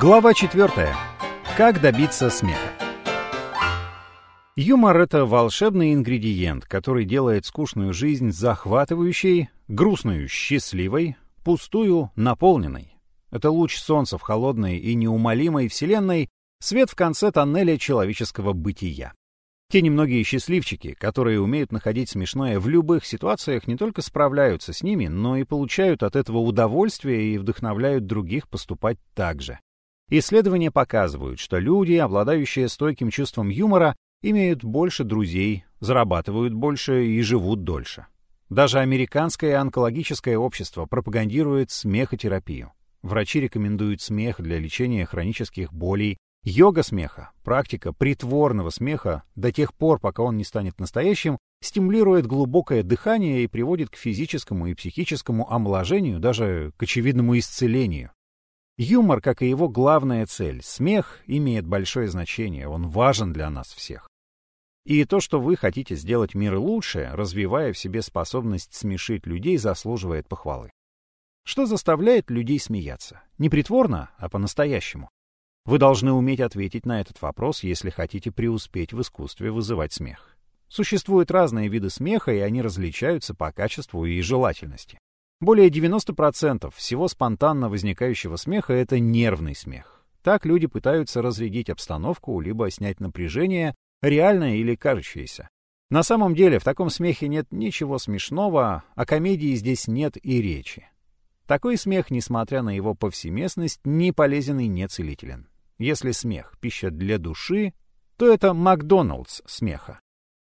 Глава 4. Как добиться смеха? Юмор — это волшебный ингредиент, который делает скучную жизнь захватывающей, грустную — счастливой, пустую — наполненной. Это луч солнца в холодной и неумолимой вселенной, свет в конце тоннеля человеческого бытия. Те немногие счастливчики, которые умеют находить смешное в любых ситуациях, не только справляются с ними, но и получают от этого удовольствие и вдохновляют других поступать так же. Исследования показывают, что люди, обладающие стойким чувством юмора, имеют больше друзей, зарабатывают больше и живут дольше. Даже американское онкологическое общество пропагандирует смехотерапию. Врачи рекомендуют смех для лечения хронических болей. Йога смеха, практика притворного смеха до тех пор, пока он не станет настоящим, стимулирует глубокое дыхание и приводит к физическому и психическому омоложению, даже к очевидному исцелению. Юмор, как и его главная цель, смех, имеет большое значение, он важен для нас всех. И то, что вы хотите сделать мир лучше, развивая в себе способность смешить людей, заслуживает похвалы. Что заставляет людей смеяться? Не притворно, а по-настоящему. Вы должны уметь ответить на этот вопрос, если хотите преуспеть в искусстве вызывать смех. Существуют разные виды смеха, и они различаются по качеству и желательности. Более 90% всего спонтанно возникающего смеха — это нервный смех. Так люди пытаются разрядить обстановку, либо снять напряжение, реальное или кажущееся. На самом деле в таком смехе нет ничего смешного, о комедии здесь нет и речи. Такой смех, несмотря на его повсеместность, не полезен и не целителен. Если смех — пища для души, то это Макдоналдс смеха.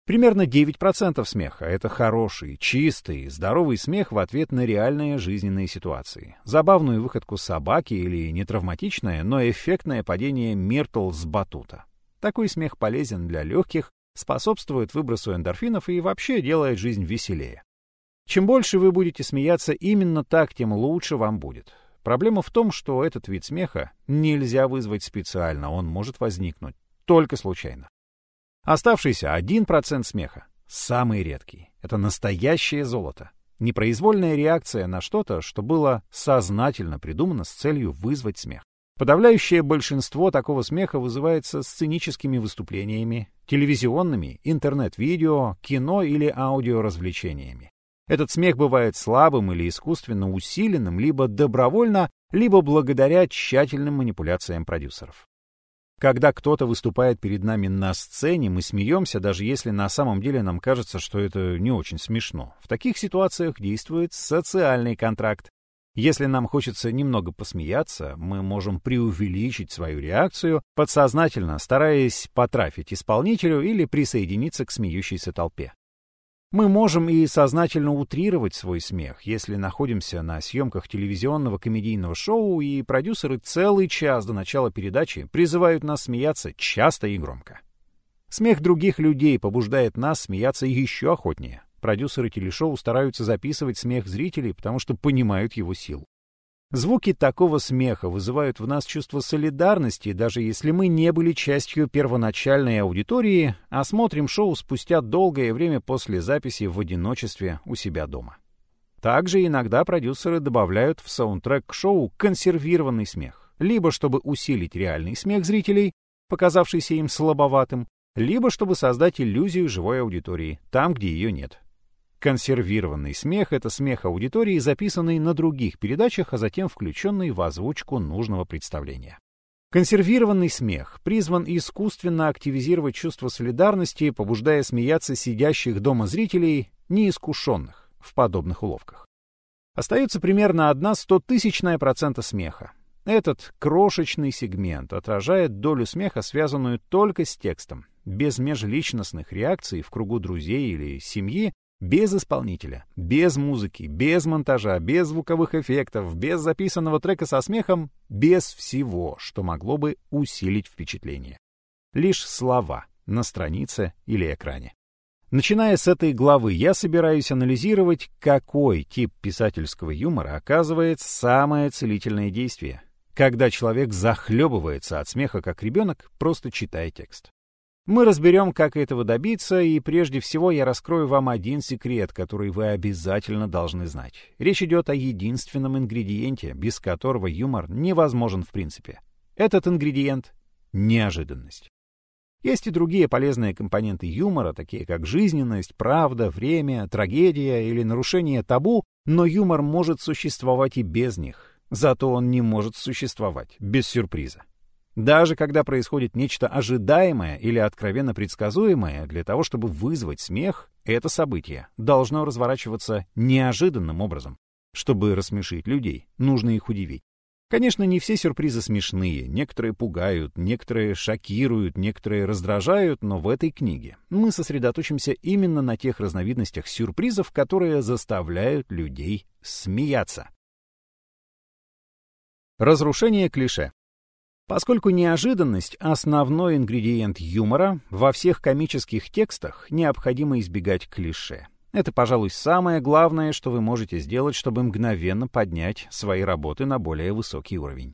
Примерно 9% смеха — это хороший, чистый, здоровый смех в ответ на реальные жизненные ситуации. Забавную выходку собаки или нетравматичное, но эффектное падение Миртл с батута. Такой смех полезен для легких, способствует выбросу эндорфинов и вообще делает жизнь веселее. Чем больше вы будете смеяться именно так, тем лучше вам будет. Проблема в том, что этот вид смеха нельзя вызвать специально, он может возникнуть только случайно. Оставшийся 1% смеха — самый редкий. Это настоящее золото. Непроизвольная реакция на что-то, что было сознательно придумано с целью вызвать смех. Подавляющее большинство такого смеха вызывается сценическими выступлениями, телевизионными, интернет-видео, кино или аудиоразвлечениями. Этот смех бывает слабым или искусственно усиленным либо добровольно, либо благодаря тщательным манипуляциям продюсеров. Когда кто-то выступает перед нами на сцене, мы смеемся, даже если на самом деле нам кажется, что это не очень смешно. В таких ситуациях действует социальный контракт. Если нам хочется немного посмеяться, мы можем преувеличить свою реакцию, подсознательно стараясь потрафить исполнителю или присоединиться к смеющейся толпе. Мы можем и сознательно утрировать свой смех, если находимся на съемках телевизионного комедийного шоу, и продюсеры целый час до начала передачи призывают нас смеяться часто и громко. Смех других людей побуждает нас смеяться еще охотнее. Продюсеры телешоу стараются записывать смех зрителей, потому что понимают его силу. Звуки такого смеха вызывают в нас чувство солидарности, даже если мы не были частью первоначальной аудитории, а смотрим шоу спустя долгое время после записи в одиночестве у себя дома. Также иногда продюсеры добавляют в саундтрек к шоу консервированный смех, либо чтобы усилить реальный смех зрителей, показавшийся им слабоватым, либо чтобы создать иллюзию живой аудитории, там, где ее нет. Консервированный смех — это смех аудитории, записанный на других передачах, а затем включенный в озвучку нужного представления. Консервированный смех призван искусственно активизировать чувство солидарности, побуждая смеяться сидящих дома зрителей, неискушенных в подобных уловках. Остается примерно одна стотысячная процента смеха. Этот крошечный сегмент отражает долю смеха, связанную только с текстом, без межличностных реакций в кругу друзей или семьи, без исполнителя, без музыки, без монтажа, без звуковых эффектов, без записанного трека со смехом, без всего, что могло бы усилить впечатление. Лишь слова на странице или экране. Начиная с этой главы, я собираюсь анализировать, какой тип писательского юмора оказывает самое целительное действие, когда человек захлебывается от смеха как ребенок, просто читая текст. Мы разберем, как этого добиться, и прежде всего я раскрою вам один секрет, который вы обязательно должны знать. Речь идет о единственном ингредиенте, без которого юмор невозможен в принципе. Этот ингредиент — неожиданность. Есть и другие полезные компоненты юмора, такие как жизненность, правда, время, трагедия или нарушение табу, но юмор может существовать и без них. Зато он не может существовать без сюрприза. Даже когда происходит нечто ожидаемое или откровенно предсказуемое, для того, чтобы вызвать смех, это событие должно разворачиваться неожиданным образом. Чтобы рассмешить людей, нужно их удивить. Конечно, не все сюрпризы смешные, некоторые пугают, некоторые шокируют, некоторые раздражают, но в этой книге мы сосредоточимся именно на тех разновидностях сюрпризов, которые заставляют людей смеяться. Разрушение клише. Поскольку неожиданность — основной ингредиент юмора, во всех комических текстах необходимо избегать клише. Это, пожалуй, самое главное, что вы можете сделать, чтобы мгновенно поднять свои работы на более высокий уровень.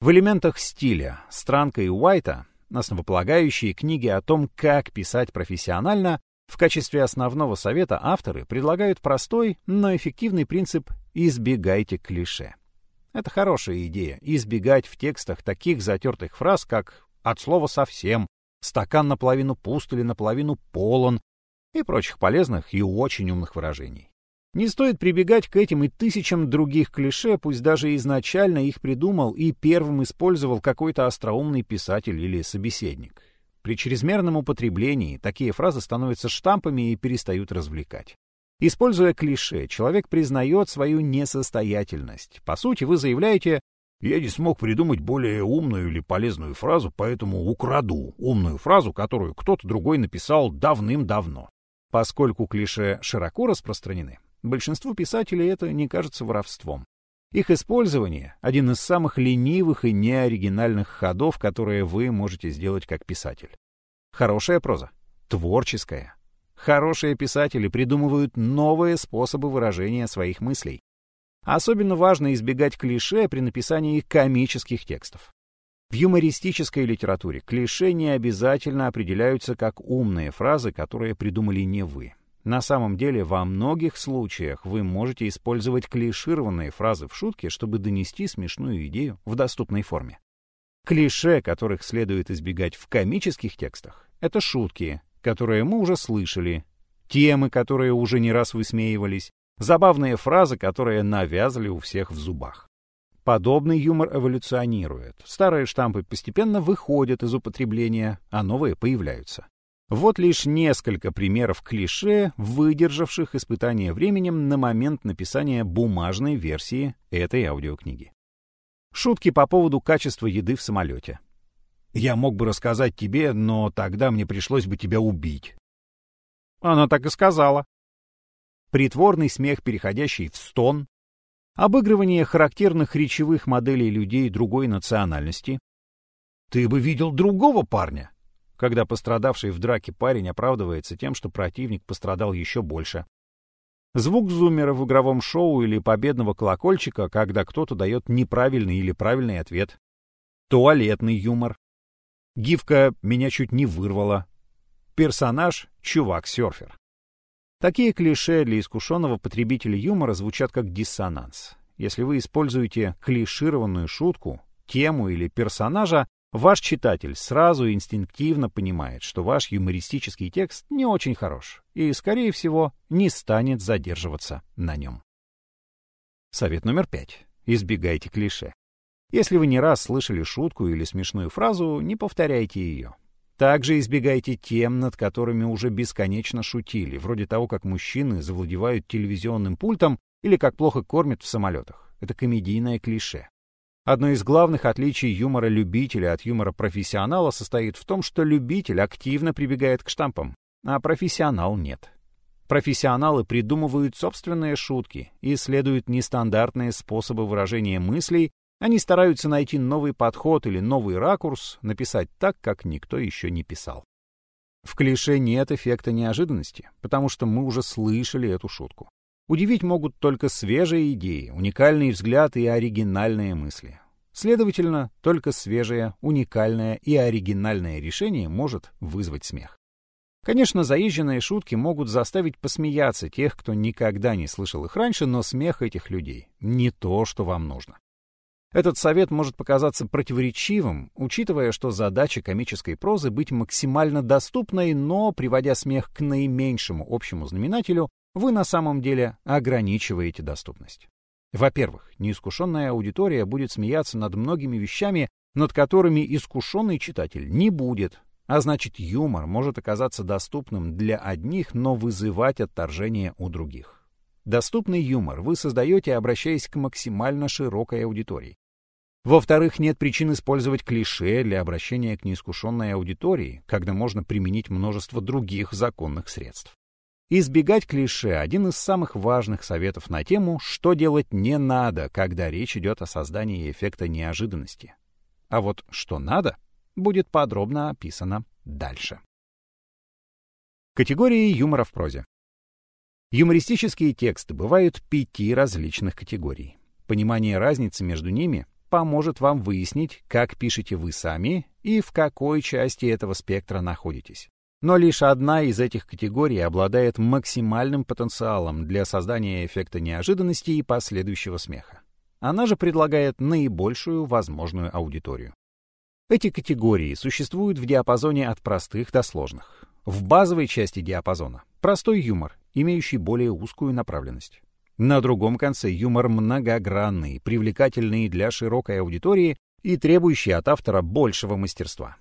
В элементах стиля Странка и Уайта, основополагающие книги о том, как писать профессионально, в качестве основного совета авторы предлагают простой, но эффективный принцип «избегайте клише». Это хорошая идея — избегать в текстах таких затертых фраз, как «от слова совсем», «стакан наполовину пуст или наполовину полон», и прочих полезных и очень умных выражений. Не стоит прибегать к этим и тысячам других клише, пусть даже изначально их придумал и первым использовал какой-то остроумный писатель или собеседник. При чрезмерном употреблении такие фразы становятся штампами и перестают развлекать. Используя клише, человек признает свою несостоятельность. По сути, вы заявляете «Я не смог придумать более умную или полезную фразу, поэтому украду умную фразу, которую кто-то другой написал давным-давно». Поскольку клише широко распространены, большинству писателей это не кажется воровством. Их использование — один из самых ленивых и неоригинальных ходов, которые вы можете сделать как писатель. Хорошая проза, творческая. Хорошие писатели придумывают новые способы выражения своих мыслей. Особенно важно избегать клише при написании комических текстов. В юмористической литературе клише не обязательно определяются как умные фразы, которые придумали не вы. На самом деле, во многих случаях вы можете использовать клишированные фразы в шутке, чтобы донести смешную идею в доступной форме. Клише, которых следует избегать в комических текстах, это шутки, которые мы уже слышали, темы, которые уже не раз высмеивались, забавные фразы, которые навязали у всех в зубах. Подобный юмор эволюционирует. Старые штампы постепенно выходят из употребления, а новые появляются. Вот лишь несколько примеров клише, выдержавших испытание временем на момент написания бумажной версии этой аудиокниги. Шутки по поводу качества еды в самолете. «Я мог бы рассказать тебе, но тогда мне пришлось бы тебя убить». Она так и сказала. Притворный смех, переходящий в стон, обыгрывание характерных речевых моделей людей другой национальности. «Ты бы видел другого парня!» когда пострадавший в драке парень оправдывается тем, что противник пострадал еще больше. Звук зуммера в игровом шоу или победного колокольчика, когда кто-то дает неправильный или правильный ответ. Туалетный юмор. Гифка меня чуть не вырвала. Персонаж — чувак-серфер. Такие клише для искушенного потребителя юмора звучат как диссонанс. Если вы используете клишированную шутку, тему или персонажа, ваш читатель сразу инстинктивно понимает, что ваш юмористический текст не очень хорош и, скорее всего, не станет задерживаться на нем. Совет номер пять. Избегайте клише. Если вы не раз слышали шутку или смешную фразу, не повторяйте ее. Также избегайте тем, над которыми уже бесконечно шутили, вроде того, как мужчины завладевают телевизионным пультом или как плохо кормят в самолетах. Это комедийное клише. Одно из главных отличий юмора любителя от юмора профессионала состоит в том, что любитель активно прибегает к штампам, а профессионал нет. Профессионалы придумывают собственные шутки и исследуют нестандартные способы выражения мыслей они стараются найти новый подход или новый ракурс, написать так, как никто еще не писал. В клише нет эффекта неожиданности, потому что мы уже слышали эту шутку. Удивить могут только свежие идеи, уникальные взгляды и оригинальные мысли. Следовательно, только свежее, уникальное и оригинальное решение может вызвать смех. Конечно, заезженные шутки могут заставить посмеяться тех, кто никогда не слышал их раньше, но смех этих людей — не то, что вам нужно. Этот совет может показаться противоречивым, учитывая, что задача комической прозы быть максимально доступной, но, приводя смех к наименьшему общему знаменателю, вы на самом деле ограничиваете доступность. Во-первых, неискушенная аудитория будет смеяться над многими вещами, над которыми искушенный читатель не будет, а значит юмор может оказаться доступным для одних, но вызывать отторжение у других. Доступный юмор вы создаете, обращаясь к максимально широкой аудитории. Во-вторых, нет причин использовать клише для обращения к неискушенной аудитории, когда можно применить множество других законных средств. Избегать клише – один из самых важных советов на тему, что делать не надо, когда речь идет о создании эффекта неожиданности. А вот что надо, будет подробно описано дальше. Категории юмора в прозе. Юмористические тексты бывают пяти различных категорий. Понимание разницы между ними поможет вам выяснить, как пишете вы сами и в какой части этого спектра находитесь. Но лишь одна из этих категорий обладает максимальным потенциалом для создания эффекта неожиданности и последующего смеха. Она же предлагает наибольшую возможную аудиторию. Эти категории существуют в диапазоне от простых до сложных. В базовой части диапазона — простой юмор, имеющий более узкую направленность. На другом конце юмор многогранный, привлекательный для широкой аудитории и требующий от автора большего мастерства.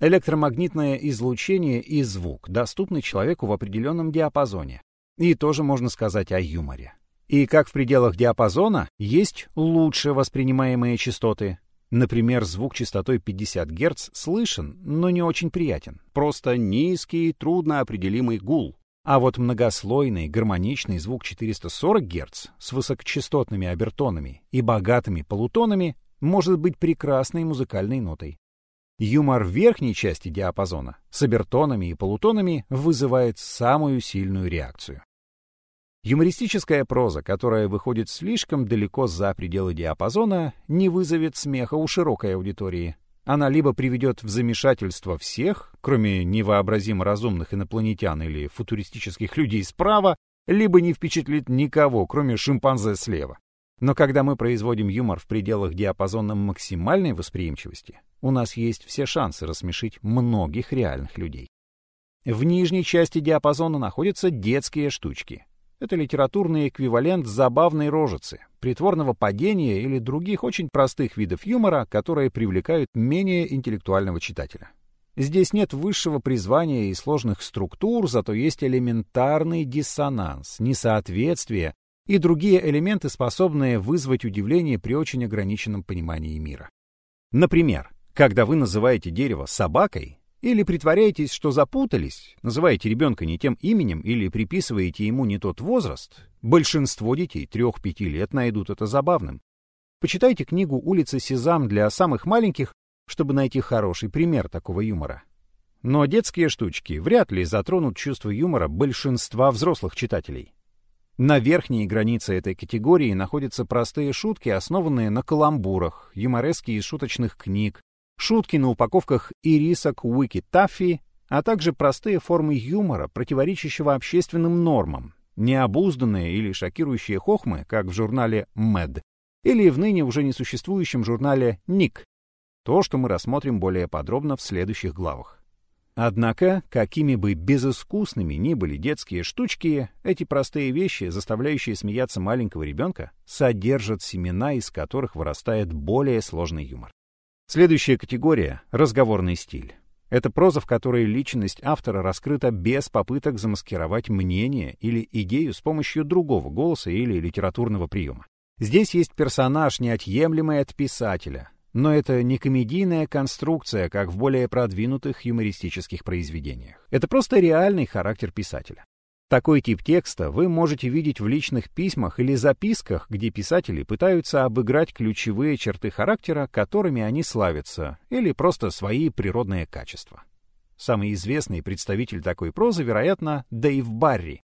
Электромагнитное излучение и звук доступны человеку в определенном диапазоне. И тоже можно сказать о юморе. И как в пределах диапазона есть лучше воспринимаемые частоты. Например, звук частотой 50 Гц слышен, но не очень приятен. Просто низкий, трудноопределимый гул. А вот многослойный гармоничный звук 440 Гц с высокочастотными обертонами и богатыми полутонами может быть прекрасной музыкальной нотой. Юмор в верхней части диапазона с обертонами и полутонами вызывает самую сильную реакцию. Юмористическая проза, которая выходит слишком далеко за пределы диапазона, не вызовет смеха у широкой аудитории, она либо приведет в замешательство всех, кроме невообразимо разумных инопланетян или футуристических людей справа, либо не впечатлит никого, кроме шимпанзе слева. Но когда мы производим юмор в пределах диапазона максимальной восприимчивости, у нас есть все шансы рассмешить многих реальных людей. В нижней части диапазона находятся детские штучки. Это литературный эквивалент забавной рожицы, притворного падения или других очень простых видов юмора, которые привлекают менее интеллектуального читателя. Здесь нет высшего призвания и сложных структур, зато есть элементарный диссонанс, несоответствие и другие элементы, способные вызвать удивление при очень ограниченном понимании мира. Например, когда вы называете дерево собакой, или притворяетесь, что запутались, называете ребенка не тем именем или приписываете ему не тот возраст, большинство детей трех-пяти лет найдут это забавным. Почитайте книгу «Улица Сезам» для самых маленьких, чтобы найти хороший пример такого юмора. Но детские штучки вряд ли затронут чувство юмора большинства взрослых читателей. На верхней границе этой категории находятся простые шутки, основанные на каламбурах, юморески из шуточных книг, шутки на упаковках ирисок Wiki Taffy, а также простые формы юмора, противоречащего общественным нормам, необузданные или шокирующие хохмы, как в журнале Mad, или в ныне уже несуществующем журнале Nick. То, что мы рассмотрим более подробно в следующих главах. Однако, какими бы безыскусными ни были детские штучки, эти простые вещи, заставляющие смеяться маленького ребенка, содержат семена, из которых вырастает более сложный юмор. Следующая категория — разговорный стиль. Это проза, в которой личность автора раскрыта без попыток замаскировать мнение или идею с помощью другого голоса или литературного приема. Здесь есть персонаж, неотъемлемый от писателя, но это не комедийная конструкция, как в более продвинутых юмористических произведениях. Это просто реальный характер писателя. Такой тип текста вы можете видеть в личных письмах или записках, где писатели пытаются обыграть ключевые черты характера, которыми они славятся, или просто свои природные качества. Самый известный представитель такой прозы, вероятно, Дэйв Барри.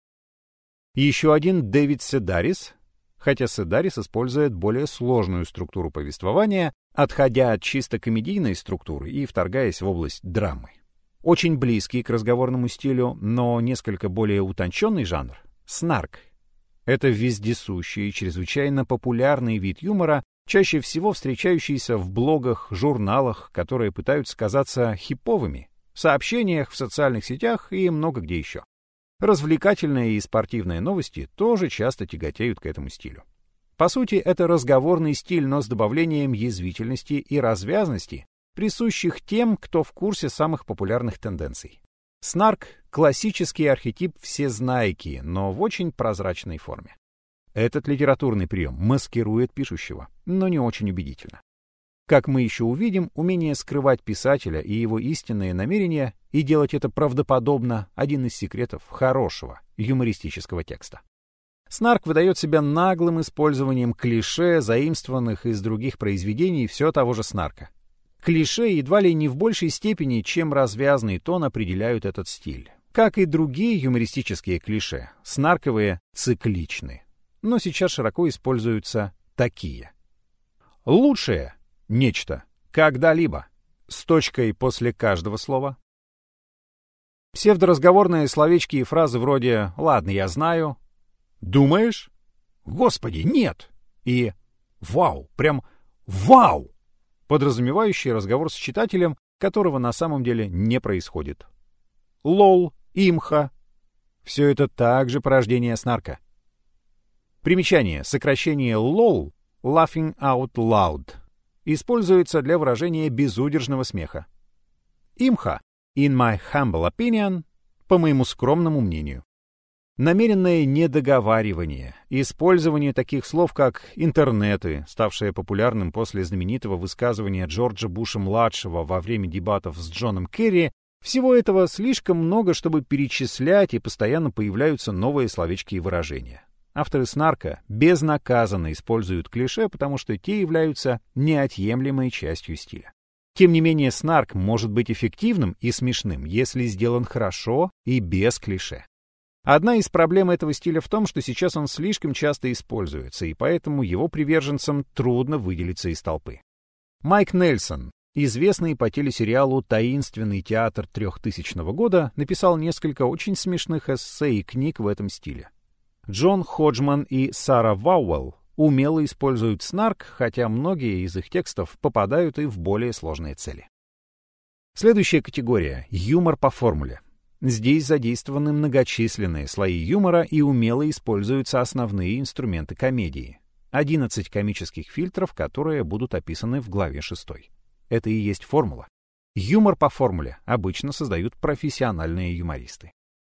Еще один Дэвид Седарис, хотя Седарис использует более сложную структуру повествования, отходя от чисто комедийной структуры и вторгаясь в область драмы. Очень близкий к разговорному стилю, но несколько более утонченный жанр — снарк. Это вездесущий и чрезвычайно популярный вид юмора, чаще всего встречающиеся в блогах, журналах, которые пытаются казаться хиповыми, сообщениях в социальных сетях и много где еще. Развлекательные и спортивные новости тоже часто тяготеют к этому стилю. По сути, это разговорный стиль, но с добавлением язвительности и развязности, присущих тем, кто в курсе самых популярных тенденций. Снарк — классический архетип всезнайки, но в очень прозрачной форме. Этот литературный прием маскирует пишущего, но не очень убедительно. Как мы еще увидим, умение скрывать писателя и его истинные намерения и делать это правдоподобно – один из секретов хорошего юмористического текста. Снарк выдает себя наглым использованием клише, заимствованных из других произведений все того же Снарка. Клише едва ли не в большей степени, чем развязный тон определяют этот стиль. Как и другие юмористические клише, снарковые цикличны. Но сейчас широко используются такие. Лучшее Нечто. Когда-либо. С точкой после каждого слова. Псевдоразговорные словечки и фразы вроде «Ладно, я знаю», «Думаешь?» «Господи, нет!» и «Вау!» Прям «Вау!» Подразумевающие разговор с читателем, которого на самом деле не происходит. «Лол», «Имха» — все это также порождение снарка. Примечание. Сокращение «лол» — «laughing out loud» используется для выражения безудержного смеха. Имха, in my humble opinion, по моему скромному мнению. Намеренное недоговаривание, использование таких слов, как «интернеты», ставшее популярным после знаменитого высказывания Джорджа Буша-младшего во время дебатов с Джоном Керри, всего этого слишком много, чтобы перечислять, и постоянно появляются новые словечки и выражения. Авторы снарка безнаказанно используют клише, потому что те являются неотъемлемой частью стиля. Тем не менее, снарк может быть эффективным и смешным, если сделан хорошо и без клише. Одна из проблем этого стиля в том, что сейчас он слишком часто используется, и поэтому его приверженцам трудно выделиться из толпы. Майк Нельсон, известный по телесериалу «Таинственный театр 3000 года», написал несколько очень смешных эссе и книг в этом стиле. Джон Ходжман и Сара Вауэлл умело используют снарк, хотя многие из их текстов попадают и в более сложные цели. Следующая категория — юмор по формуле. Здесь задействованы многочисленные слои юмора и умело используются основные инструменты комедии. 11 комических фильтров, которые будут описаны в главе 6. Это и есть формула. Юмор по формуле обычно создают профессиональные юмористы.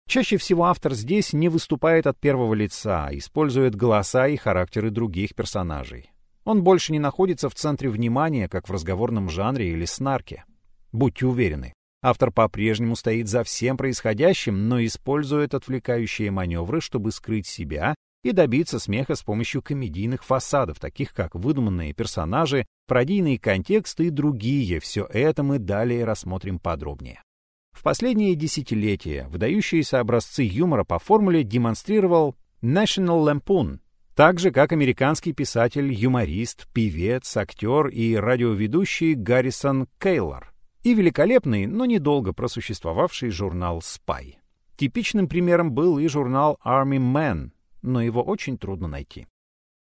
Чаще всего автор здесь не выступает от первого лица, а использует голоса и характеры других персонажей. Он больше не находится в центре внимания, как в разговорном жанре или снарке. Будьте уверены, автор по-прежнему стоит за всем происходящим, но использует отвлекающие маневры, чтобы скрыть себя и добиться смеха с помощью комедийных фасадов, таких как выдуманные персонажи, пародийные контексты и другие. Все это мы далее рассмотрим подробнее. В последние десятилетия выдающиеся образцы юмора по формуле демонстрировал National Lampoon, так же как американский писатель, юморист, певец, актер и радиоведущий Гаррисон Кейлор и великолепный, но недолго просуществовавший журнал Spy. Типичным примером был и журнал Army Man, но его очень трудно найти.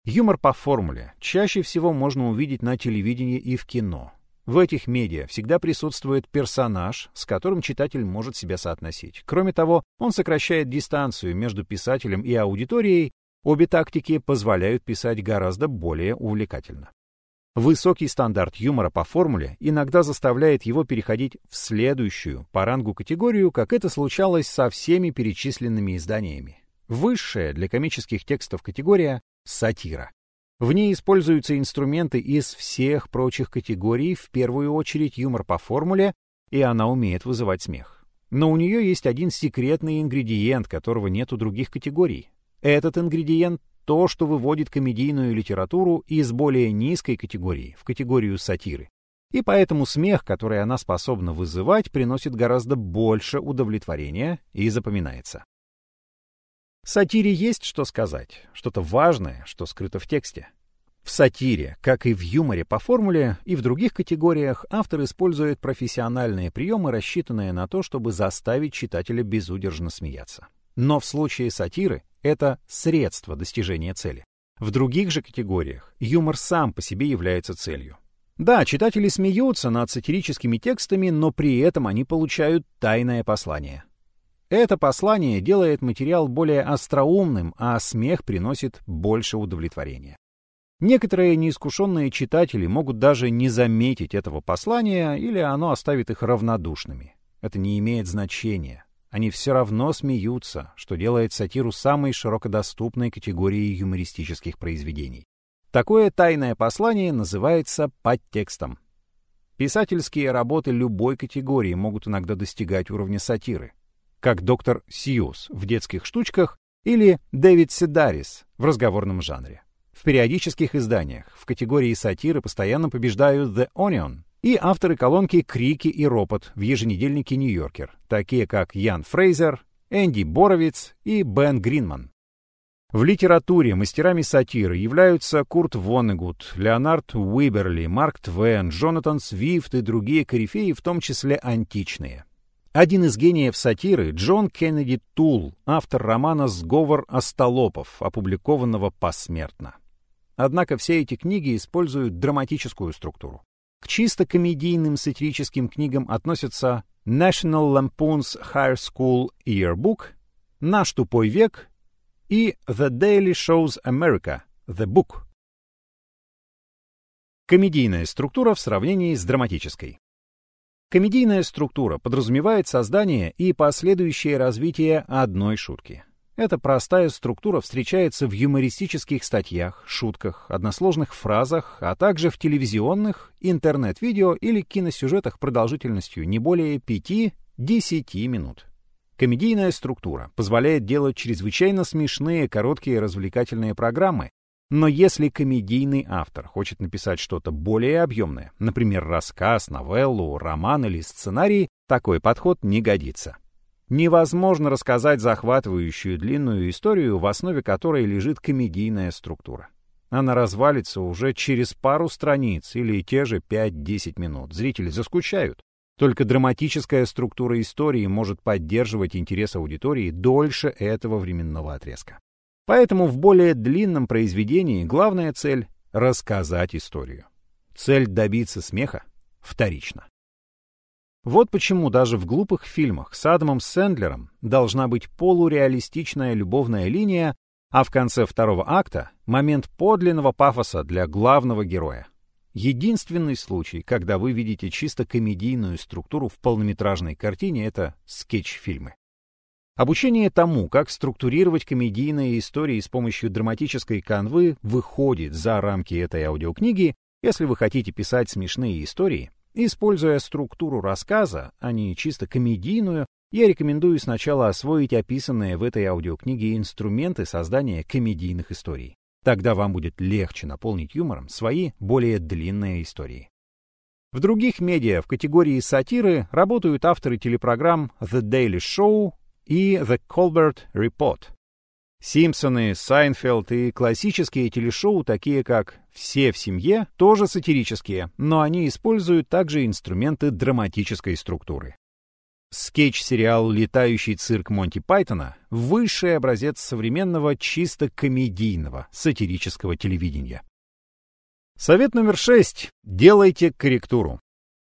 Юмор по формуле чаще всего можно увидеть на телевидении и в кино, в этих медиа всегда присутствует персонаж, с которым читатель может себя соотносить. Кроме того, он сокращает дистанцию между писателем и аудиторией, обе тактики позволяют писать гораздо более увлекательно. Высокий стандарт юмора по формуле иногда заставляет его переходить в следующую по рангу категорию, как это случалось со всеми перечисленными изданиями. Высшая для комических текстов категория — сатира. В ней используются инструменты из всех прочих категорий, в первую очередь юмор по формуле, и она умеет вызывать смех. Но у нее есть один секретный ингредиент, которого нет у других категорий. Этот ингредиент — то, что выводит комедийную литературу из более низкой категории, в категорию сатиры. И поэтому смех, который она способна вызывать, приносит гораздо больше удовлетворения и запоминается. Сатире есть что сказать, что-то важное, что скрыто в тексте. В сатире, как и в юморе по формуле, и в других категориях автор использует профессиональные приемы, рассчитанные на то, чтобы заставить читателя безудержно смеяться. Но в случае сатиры это средство достижения цели. В других же категориях юмор сам по себе является целью. Да, читатели смеются над сатирическими текстами, но при этом они получают тайное послание. Это послание делает материал более остроумным, а смех приносит больше удовлетворения. Некоторые неискушенные читатели могут даже не заметить этого послания или оно оставит их равнодушными. Это не имеет значения. Они все равно смеются, что делает сатиру самой широкодоступной категорией юмористических произведений. Такое тайное послание называется подтекстом. Писательские работы любой категории могут иногда достигать уровня сатиры, как доктор Сьюз в детских штучках или Дэвид Седарис в разговорном жанре. В периодических изданиях в категории сатиры постоянно побеждают The Onion и авторы колонки «Крики и ропот» в еженедельнике «Нью-Йоркер», такие как Ян Фрейзер, Энди Боровиц и Бен Гринман. В литературе мастерами сатиры являются Курт Воннегут, Леонард Уиберли, Марк Твен, Джонатан Свифт и другие корифеи, в том числе античные. Один из гениев сатиры — Джон Кеннеди Тул, автор романа «Сговор остолопов», опубликованного посмертно. Однако все эти книги используют драматическую структуру. К чисто комедийным сатирическим книгам относятся National Lampoon's Higher School Yearbook, Наш тупой век и The Daily Show's America, The Book. Комедийная структура в сравнении с драматической. Комедийная структура подразумевает создание и последующее развитие одной шутки. Эта простая структура встречается в юмористических статьях, шутках, односложных фразах, а также в телевизионных, интернет-видео или киносюжетах продолжительностью не более 5-10 минут. Комедийная структура позволяет делать чрезвычайно смешные короткие развлекательные программы, но если комедийный автор хочет написать что-то более объемное, например, рассказ, новеллу, роман или сценарий, такой подход не годится. Невозможно рассказать захватывающую длинную историю, в основе которой лежит комедийная структура. Она развалится уже через пару страниц или те же 5-10 минут. Зрители заскучают. Только драматическая структура истории может поддерживать интерес аудитории дольше этого временного отрезка. Поэтому в более длинном произведении главная цель — рассказать историю. Цель добиться смеха вторична. Вот почему даже в глупых фильмах с Адамом Сэндлером должна быть полуреалистичная любовная линия, а в конце второго акта — момент подлинного пафоса для главного героя. Единственный случай, когда вы видите чисто комедийную структуру в полнометражной картине, это скетч-фильмы. Обучение тому, как структурировать комедийные истории с помощью драматической канвы, выходит за рамки этой аудиокниги, если вы хотите писать смешные истории, Используя структуру рассказа, а не чисто комедийную, я рекомендую сначала освоить описанные в этой аудиокниге инструменты создания комедийных историй. Тогда вам будет легче наполнить юмором свои более длинные истории. В других медиа в категории сатиры работают авторы телепрограмм The Daily Show и The Colbert Report. Симпсоны, Сайнфелд и классические телешоу, такие как «Все в семье», тоже сатирические, но они используют также инструменты драматической структуры. Скетч-сериал «Летающий цирк Монти Пайтона» — высший образец современного чисто комедийного сатирического телевидения. Совет номер шесть. Делайте корректуру.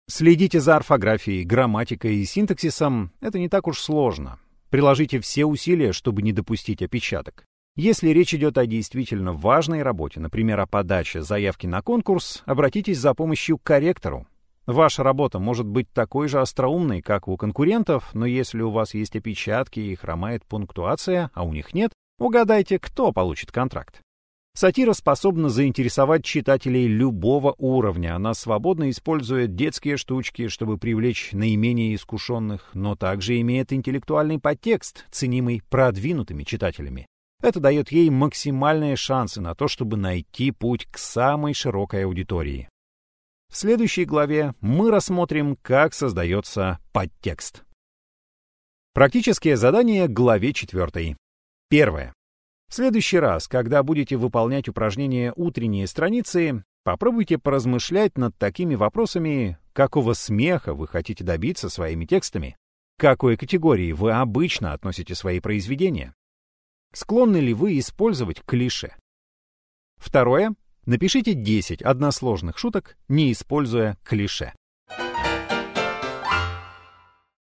Следите за орфографией, грамматикой и синтаксисом. Это не так уж сложно. Приложите все усилия, чтобы не допустить опечаток. Если речь идет о действительно важной работе, например, о подаче заявки на конкурс, обратитесь за помощью к корректору. Ваша работа может быть такой же остроумной, как у конкурентов, но если у вас есть опечатки и хромает пунктуация, а у них нет, угадайте, кто получит контракт. Сатира способна заинтересовать читателей любого уровня. Она свободно использует детские штучки, чтобы привлечь наименее искушенных, но также имеет интеллектуальный подтекст, ценимый продвинутыми читателями. Это дает ей максимальные шансы на то, чтобы найти путь к самой широкой аудитории. В следующей главе мы рассмотрим, как создается подтекст. Практические задания главе 4. Первое. В следующий раз, когда будете выполнять упражнения утренние страницы, попробуйте поразмышлять над такими вопросами, какого смеха вы хотите добиться своими текстами, к какой категории вы обычно относите свои произведения, склонны ли вы использовать клише. Второе. Напишите 10 односложных шуток, не используя клише.